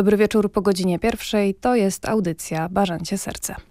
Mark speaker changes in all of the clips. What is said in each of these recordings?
Speaker 1: Dobry wieczór po godzinie pierwszej. To jest audycja Barzancie Serce.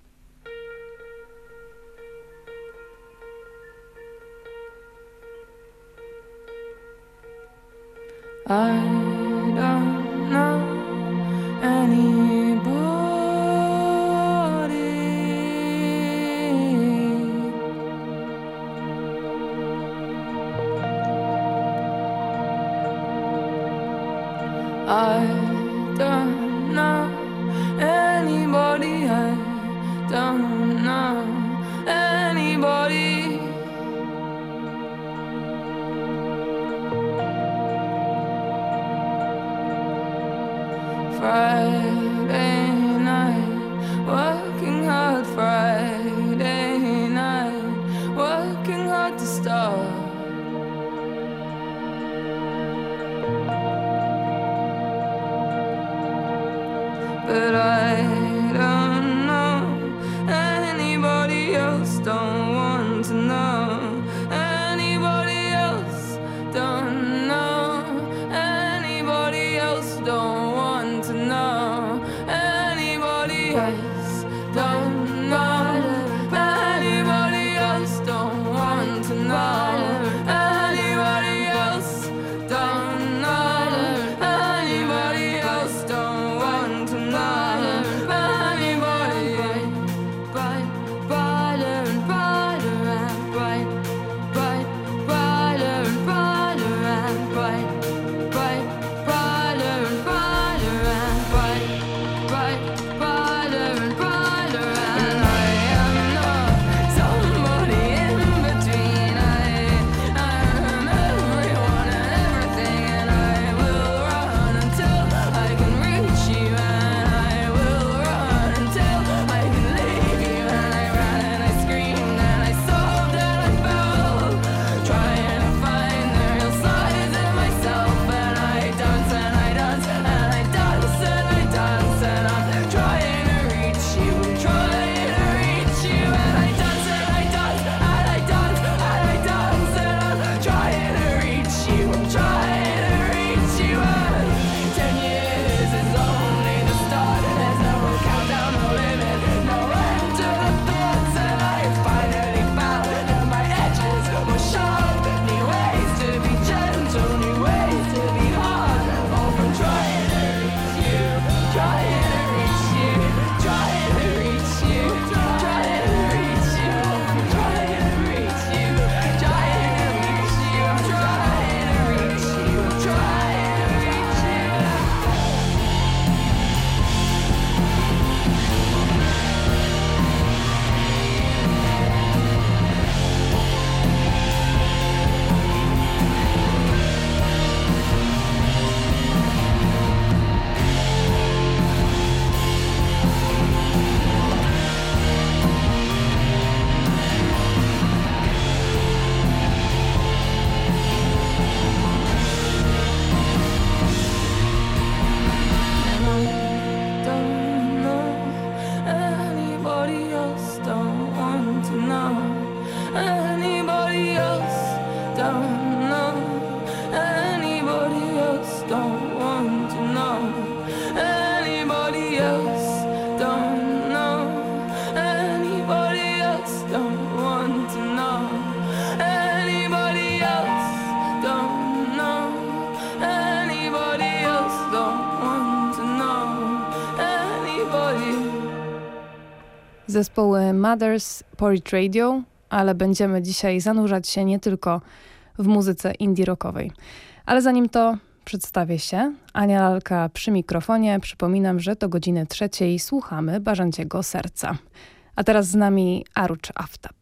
Speaker 1: zespołu Mothers Porridge Radio, ale będziemy dzisiaj zanurzać się nie tylko w muzyce indie rockowej. Ale zanim to przedstawię się. Ania Lalka przy mikrofonie. Przypominam, że do godziny trzeciej słuchamy Barzęciego Serca. A teraz z nami Arucz Aftab.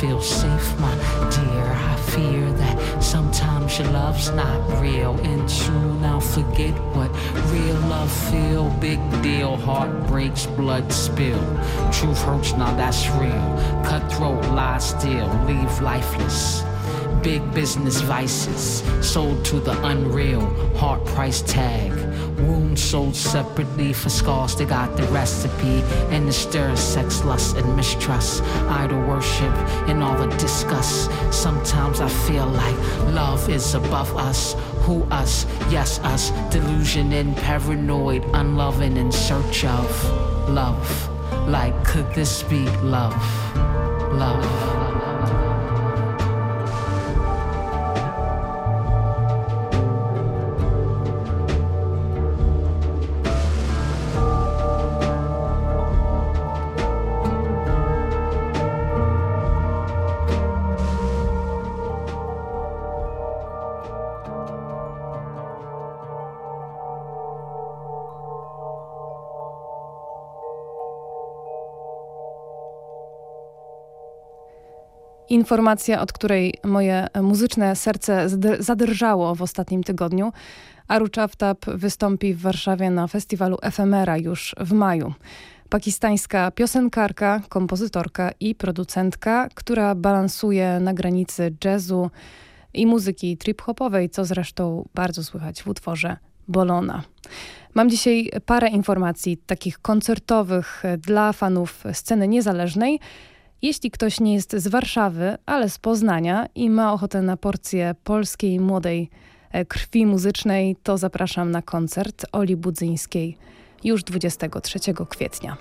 Speaker 2: Feel safe, my dear. I fear that sometimes your love's not real. And soon I'll forget what real love feel. Big deal, heart breaks, blood spill. Truth hurts, now that's real. Cutthroat, lie still, leave lifeless. Big business vices sold to the unreal, heart price tag. Wounds sold separately for scars, they got the recipe. And the stir of sex, lust, and mistrust. Idol worship and all the disgust. Sometimes I feel like love is above us. Who us? Yes, us. Delusion and paranoid, unloving in search of love. Like, could this be love? Love.
Speaker 3: Informacja, od której moje muzyczne serce zadrżało w ostatnim tygodniu. Aru Chaftab wystąpi w Warszawie na festiwalu Efemera już w maju. Pakistańska piosenkarka, kompozytorka i producentka, która balansuje na granicy jazzu i muzyki trip-hopowej, co zresztą bardzo słychać w utworze Bolona. Mam dzisiaj parę informacji takich koncertowych dla fanów sceny niezależnej. Jeśli ktoś nie jest z Warszawy, ale z Poznania i ma ochotę na porcję polskiej młodej e, krwi muzycznej, to zapraszam na koncert Oli Budzyńskiej już 23 kwietnia.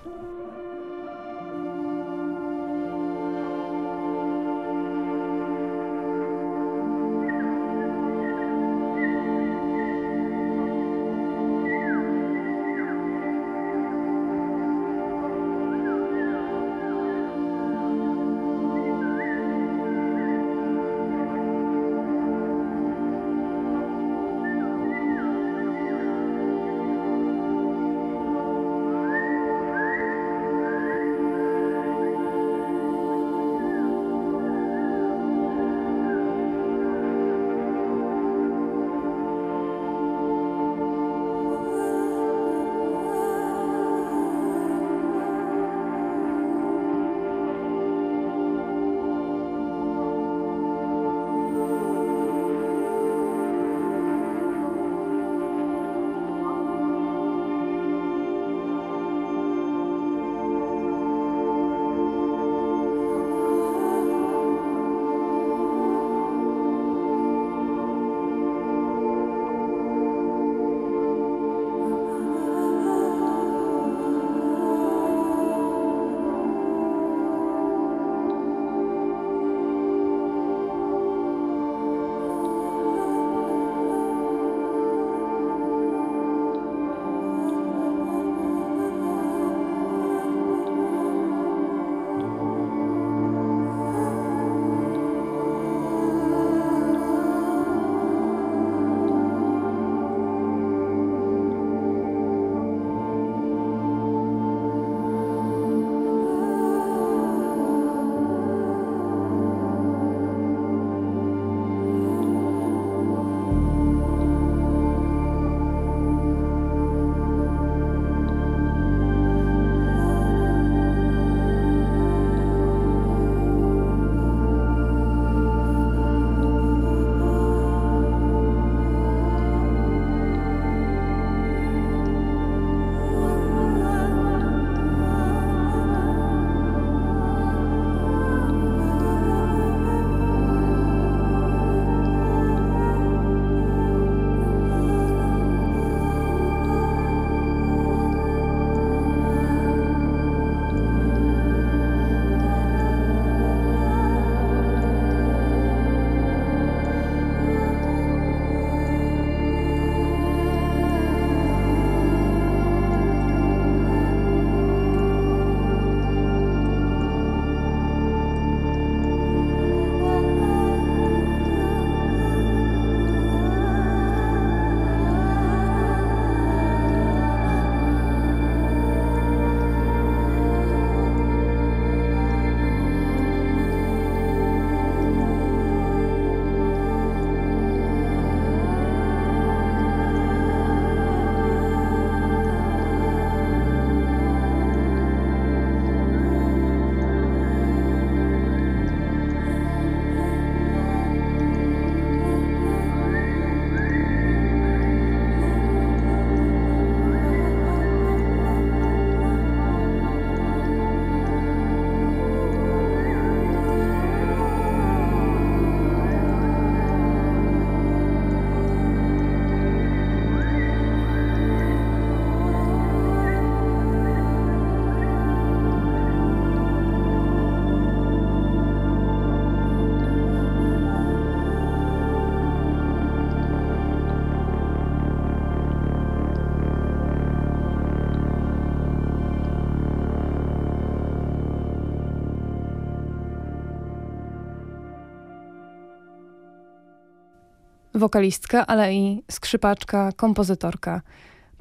Speaker 3: Wokalistka, ale i skrzypaczka, kompozytorka,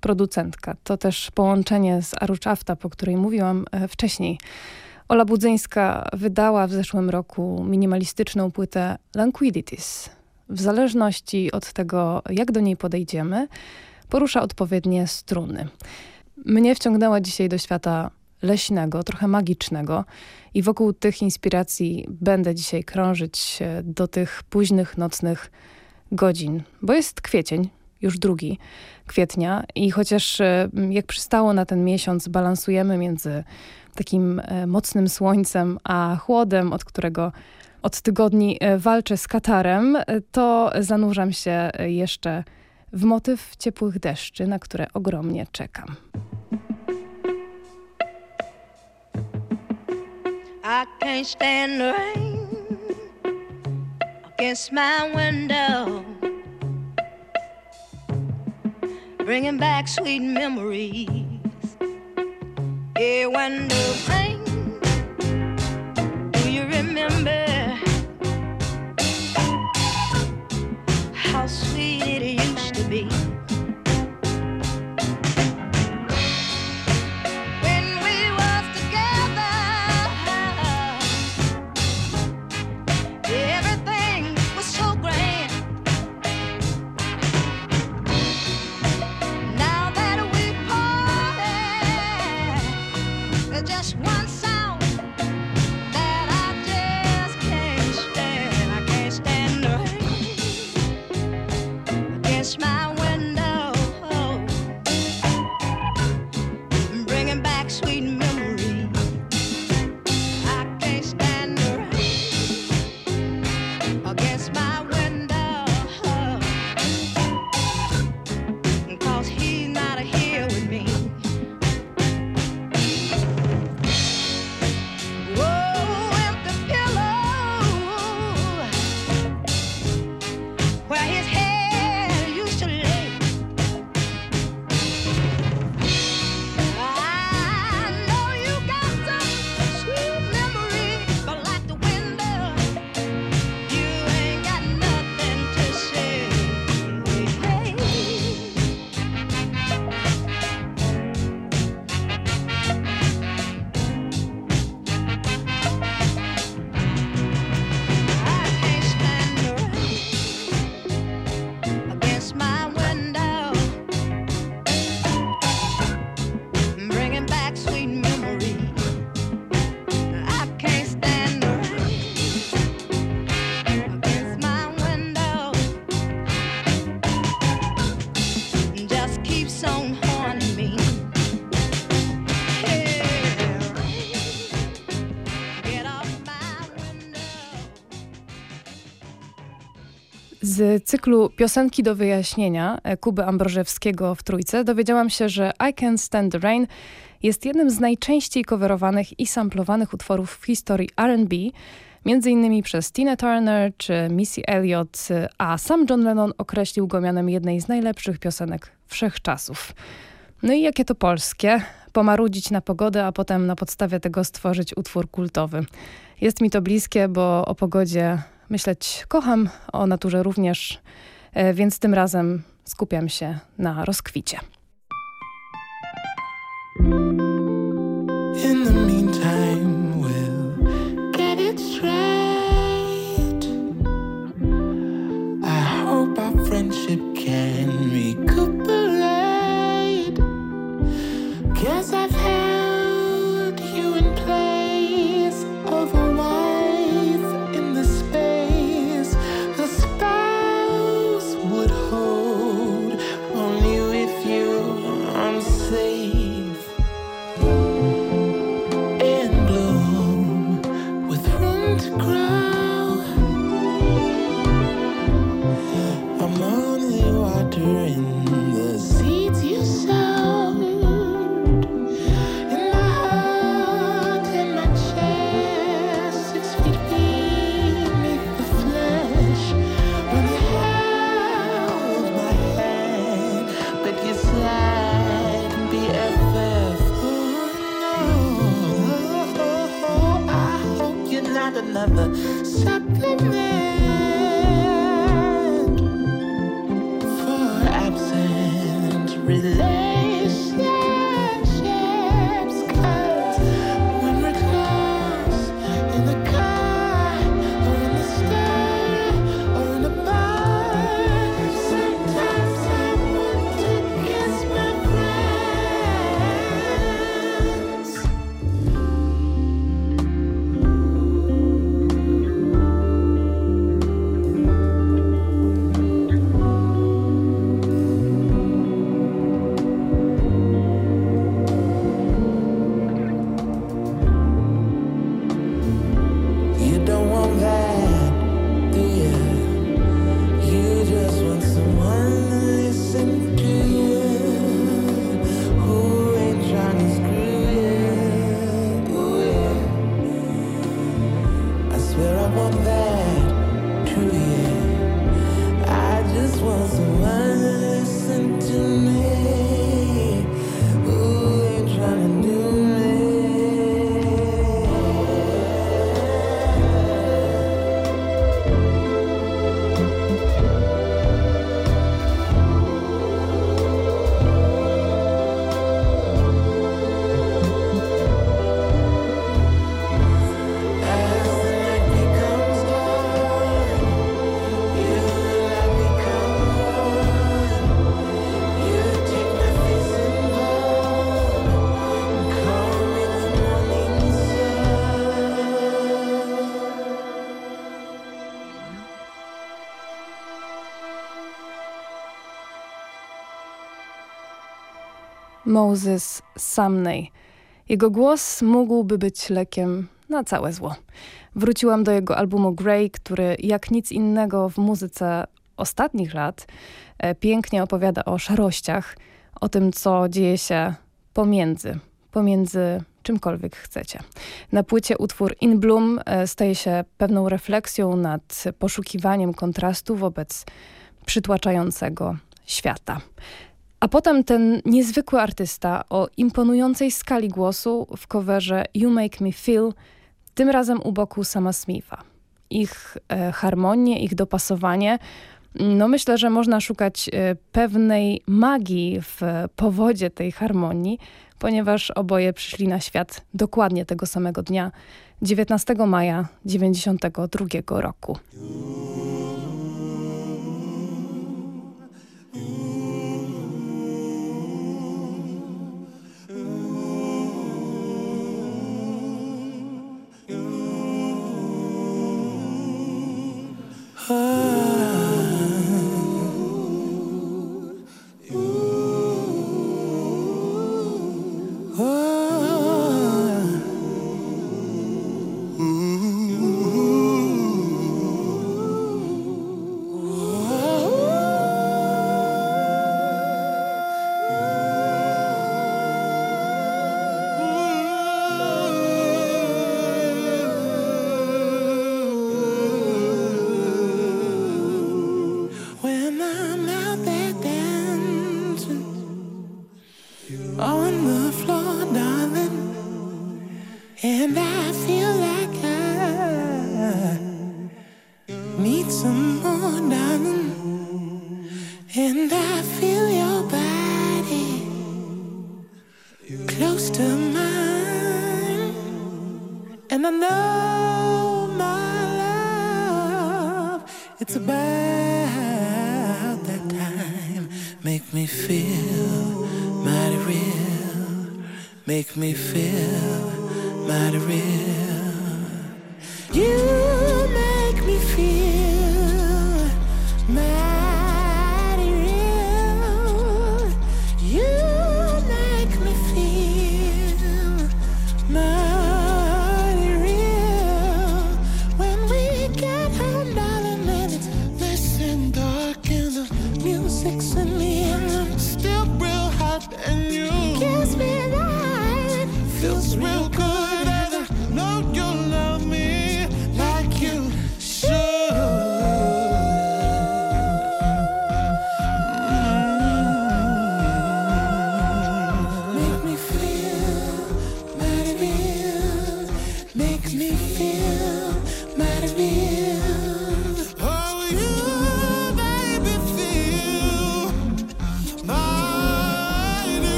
Speaker 3: producentka. To też połączenie z Aruch Aftab, o której mówiłam e, wcześniej. Ola Budzyńska wydała w zeszłym roku minimalistyczną płytę Lanquidities. W zależności od tego, jak do niej podejdziemy, porusza odpowiednie struny. Mnie wciągnęła dzisiaj do świata leśnego, trochę magicznego i wokół tych inspiracji będę dzisiaj krążyć do tych późnych, nocnych godzin, bo jest kwiecień, już drugi kwietnia i chociaż e, jak przystało na ten miesiąc balansujemy między takim e, mocnym słońcem a chłodem, od którego od tygodni e, walczę z katarem, to zanurzam się jeszcze w motyw ciepłych deszczy, na które ogromnie czekam. I can't stand rain against my window, bringing back sweet memories. Yeah, when do you remember Cyklu Piosenki do wyjaśnienia e, Kuby Ambrożewskiego w Trójce dowiedziałam się, że I Can Stand the Rain jest jednym z najczęściej coverowanych i samplowanych utworów w historii R&B, między innymi przez Tina Turner czy Missy Elliott, a sam John Lennon określił go mianem jednej z najlepszych piosenek wszechczasów. No i jakie to polskie? Pomarudzić na pogodę, a potem na podstawie tego stworzyć utwór kultowy. Jest mi to bliskie, bo o pogodzie myśleć kocham, o naturze również, e, więc tym razem skupiam się na rozkwicie.
Speaker 4: Moses Sumney. Jego głos mógłby być lekiem na całe zło. Wróciłam do jego albumu Grey, który jak nic innego w muzyce ostatnich lat e, pięknie opowiada o szarościach, o tym, co dzieje się pomiędzy, pomiędzy czymkolwiek chcecie. Na płycie utwór In Bloom e, staje się pewną refleksją nad poszukiwaniem kontrastu wobec przytłaczającego świata. A potem ten niezwykły artysta o imponującej skali głosu w coverze You Make Me Feel, tym razem u boku sama Smitha. Ich e, harmonie, ich dopasowanie, no myślę, że można szukać e, pewnej magii w powodzie tej harmonii, ponieważ oboje przyszli na świat dokładnie tego samego dnia, 19 maja 1992 roku.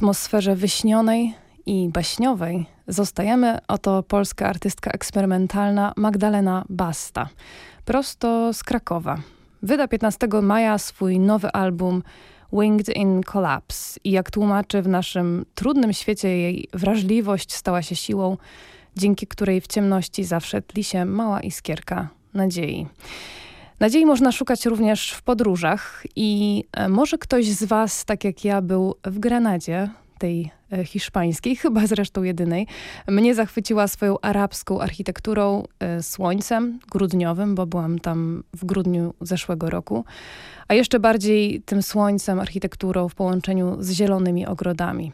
Speaker 5: Atmosferze wyśnionej i baśniowej zostajemy. Oto polska artystka eksperymentalna Magdalena Basta, prosto z Krakowa. Wyda 15 maja swój nowy album Winged in Collapse i jak tłumaczy w naszym trudnym świecie jej wrażliwość stała się siłą, dzięki której w ciemności zawsze tli się mała iskierka nadziei. Nadziei można szukać również w podróżach i e, może ktoś z Was, tak jak ja, był w Grenadzie, tej e, hiszpańskiej, chyba zresztą jedynej. Mnie zachwyciła swoją arabską architekturą, e, słońcem grudniowym, bo byłam tam w grudniu zeszłego roku, a jeszcze bardziej tym słońcem, architekturą w połączeniu z zielonymi ogrodami.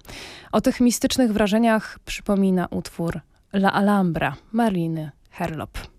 Speaker 5: O tych mistycznych wrażeniach przypomina utwór La Alhambra Marliny Herlop.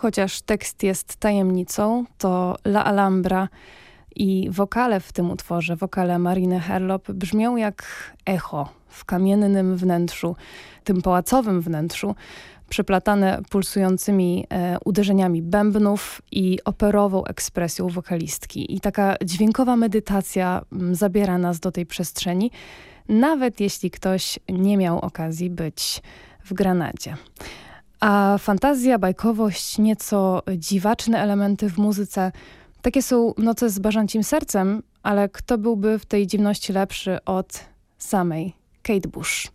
Speaker 6: Chociaż tekst jest tajemnicą, to La Alhambra i wokale w tym utworze, wokale Mariny Herlop brzmią jak echo w kamiennym wnętrzu, tym pałacowym wnętrzu, przeplatane pulsującymi e, uderzeniami bębnów i operową ekspresją wokalistki. I taka dźwiękowa medytacja m, zabiera nas do tej przestrzeni, nawet jeśli ktoś nie miał okazji być w Granadzie. A fantazja, bajkowość, nieco dziwaczne elementy w muzyce, takie są noce z bażancim sercem, ale kto byłby w tej dziwności lepszy od samej Kate Bush?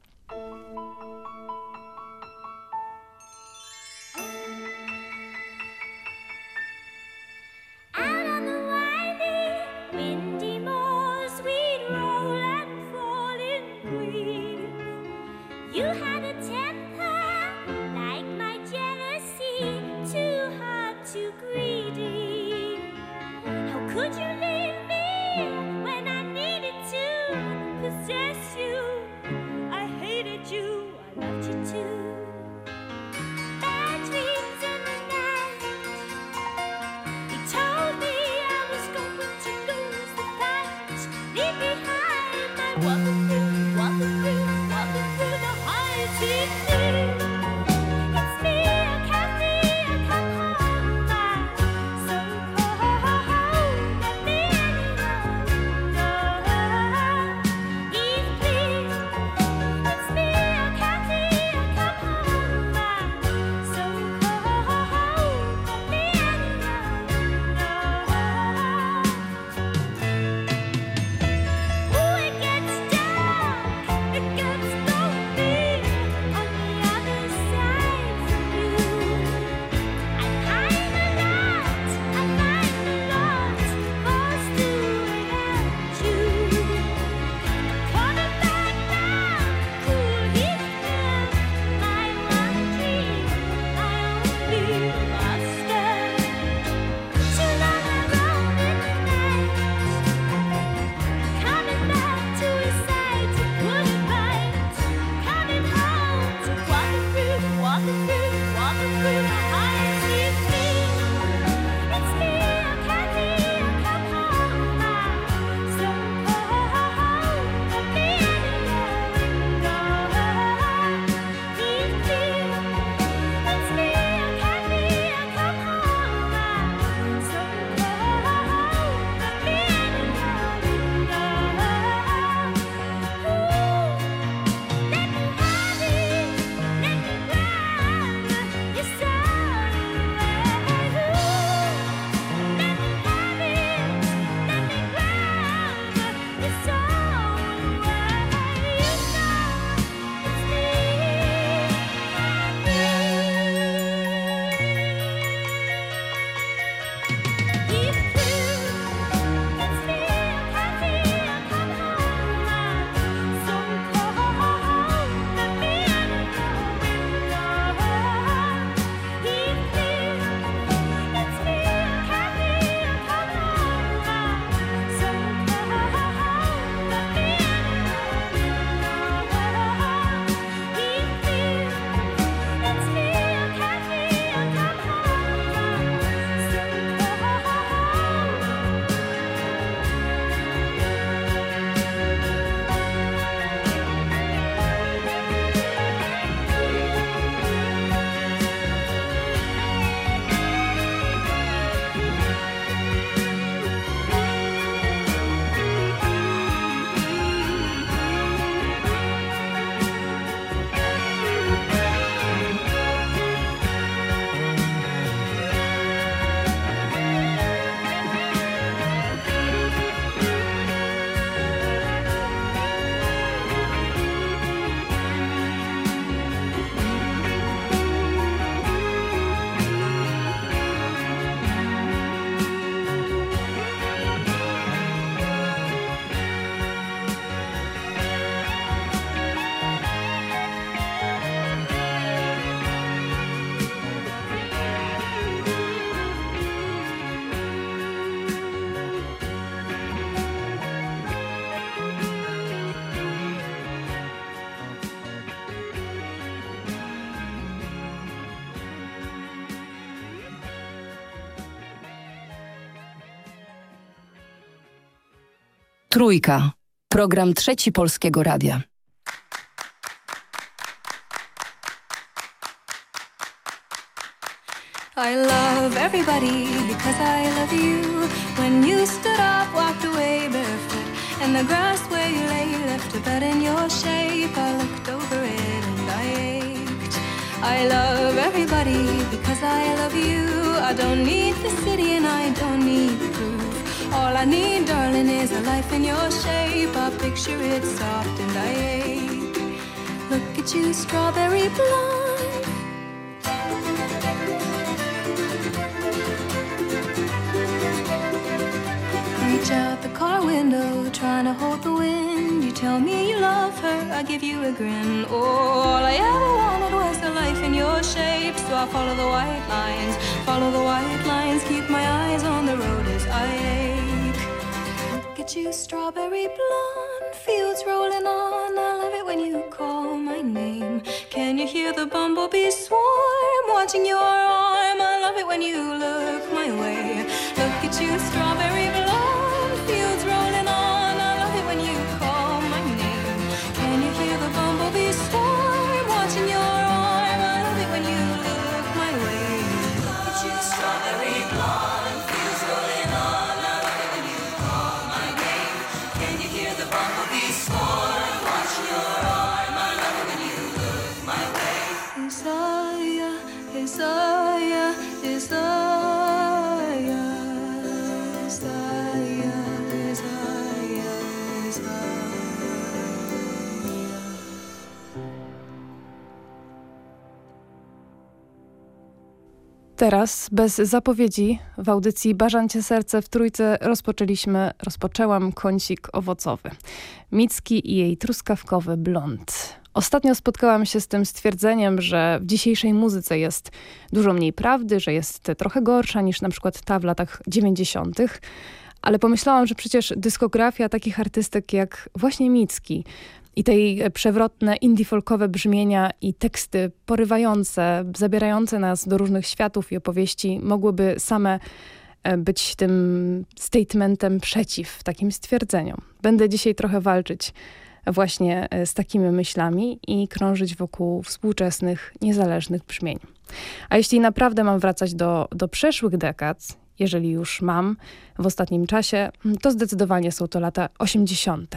Speaker 7: Trójka. Program Trzeci Polskiego Radia.
Speaker 8: I love everybody because I love you. When you stood up, walked away barefoot, and the grass where you lay left a bed in your shape. I looked over it and I ached. I love everybody because I love you. I don't need the city and I don't need proof. All I need, darling, is a life in your shape. I picture it soft and I ache. Look at you, strawberry blonde. reach out the car window, trying to hold the wind. Tell me you love her, I give you a grin. Oh, all I ever wanted was a life in your shape. So I follow the white lines, follow the white lines, keep my eyes on the road as I ache. Look at you, strawberry blonde, fields rolling on. I love it when you call my name. Can you hear the bumblebees swarm, watching your arm? I love it when you look my way. Look at you, strawberry
Speaker 3: Teraz, bez zapowiedzi, w audycji Barzancie Serce w Trójce rozpoczęliśmy, rozpoczęłam kącik owocowy. Micki i jej truskawkowy blond. Ostatnio spotkałam się z tym stwierdzeniem, że w dzisiejszej muzyce jest dużo mniej prawdy, że jest trochę gorsza niż na przykład ta w latach 90., ale pomyślałam, że przecież dyskografia takich artystek jak właśnie Micki i tej przewrotne indie-folkowe brzmienia i teksty porywające, zabierające nas do różnych światów i opowieści mogłyby same e, być tym statementem przeciw takim stwierdzeniom. Będę dzisiaj trochę walczyć właśnie e, z takimi myślami i krążyć wokół współczesnych, niezależnych brzmień. A jeśli naprawdę mam wracać do, do przeszłych dekad, jeżeli już mam w ostatnim czasie, to zdecydowanie są to lata 80.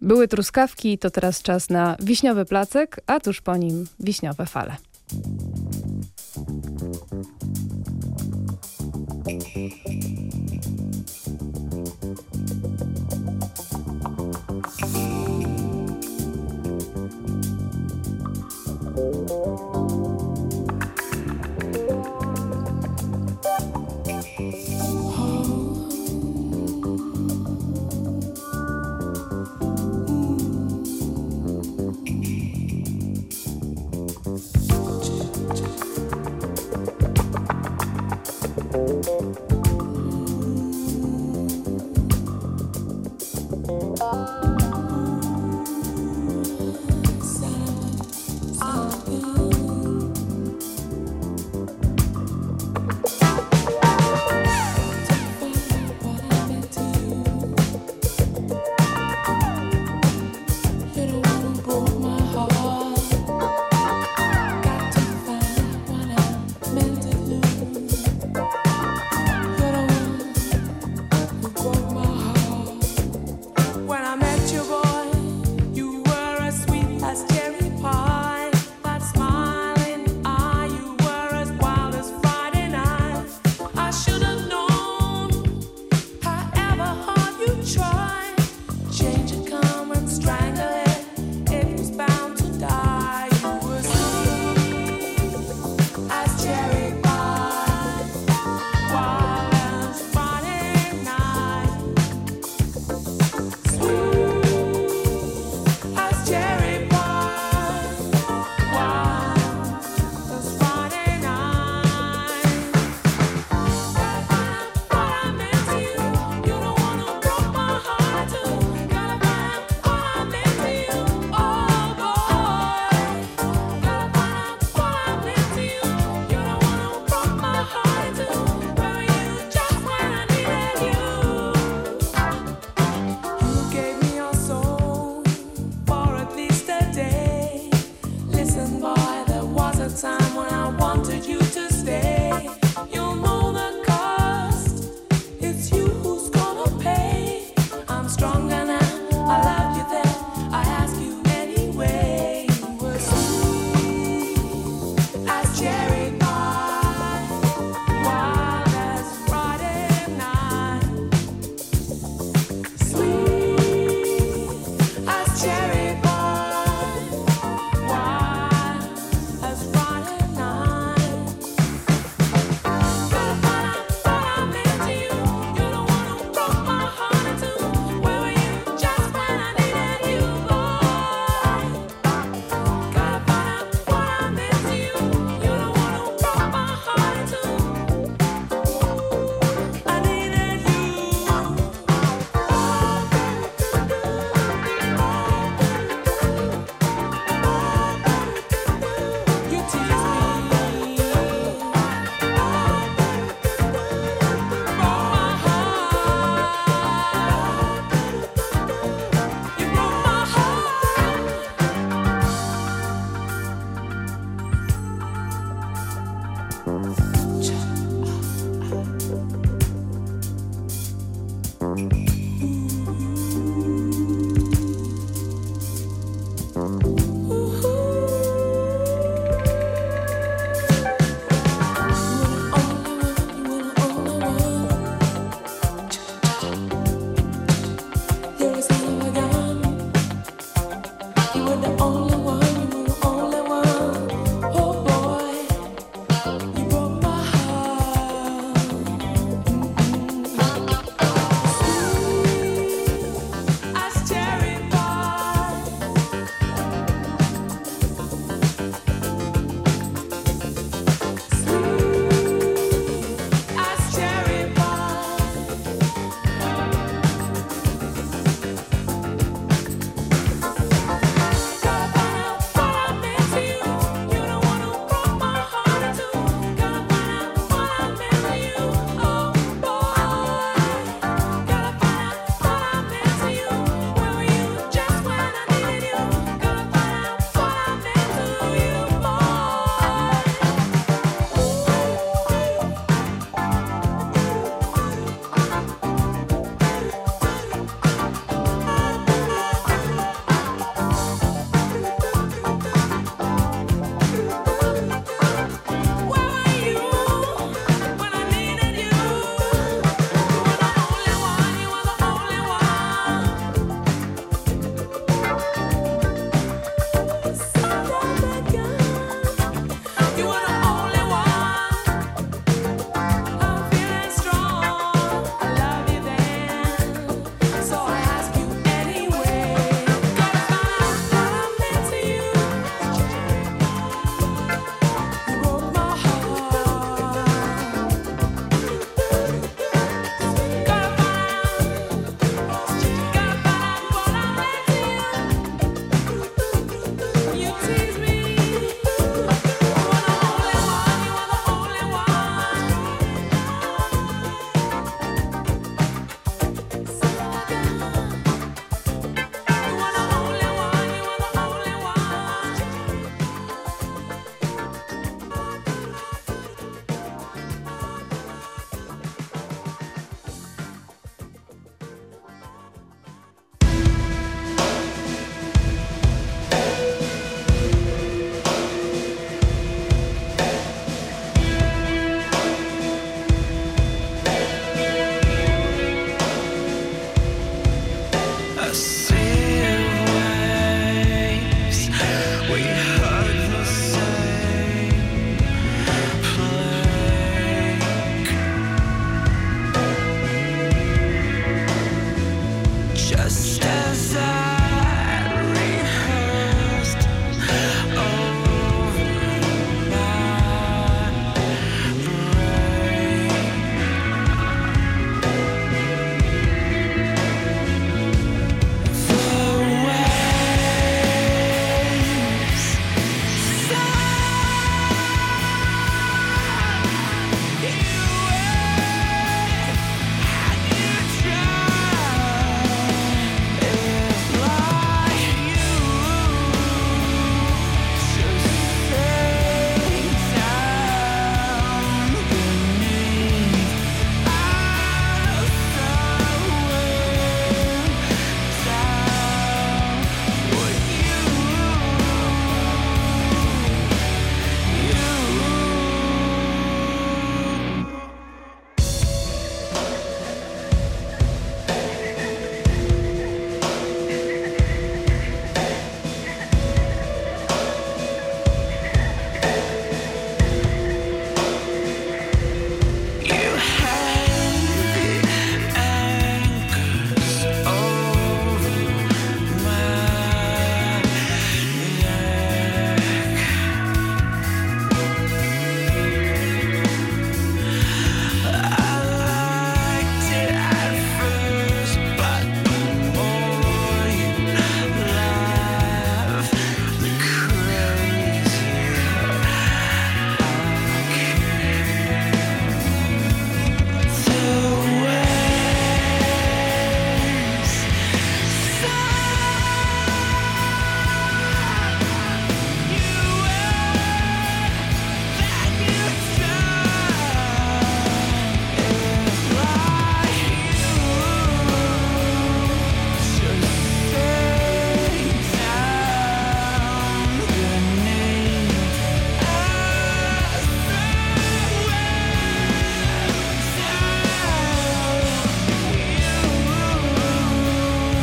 Speaker 3: Były truskawki, to teraz czas na wiśniowy placek, a tuż po nim wiśniowe fale. Met you,
Speaker 4: Thank you.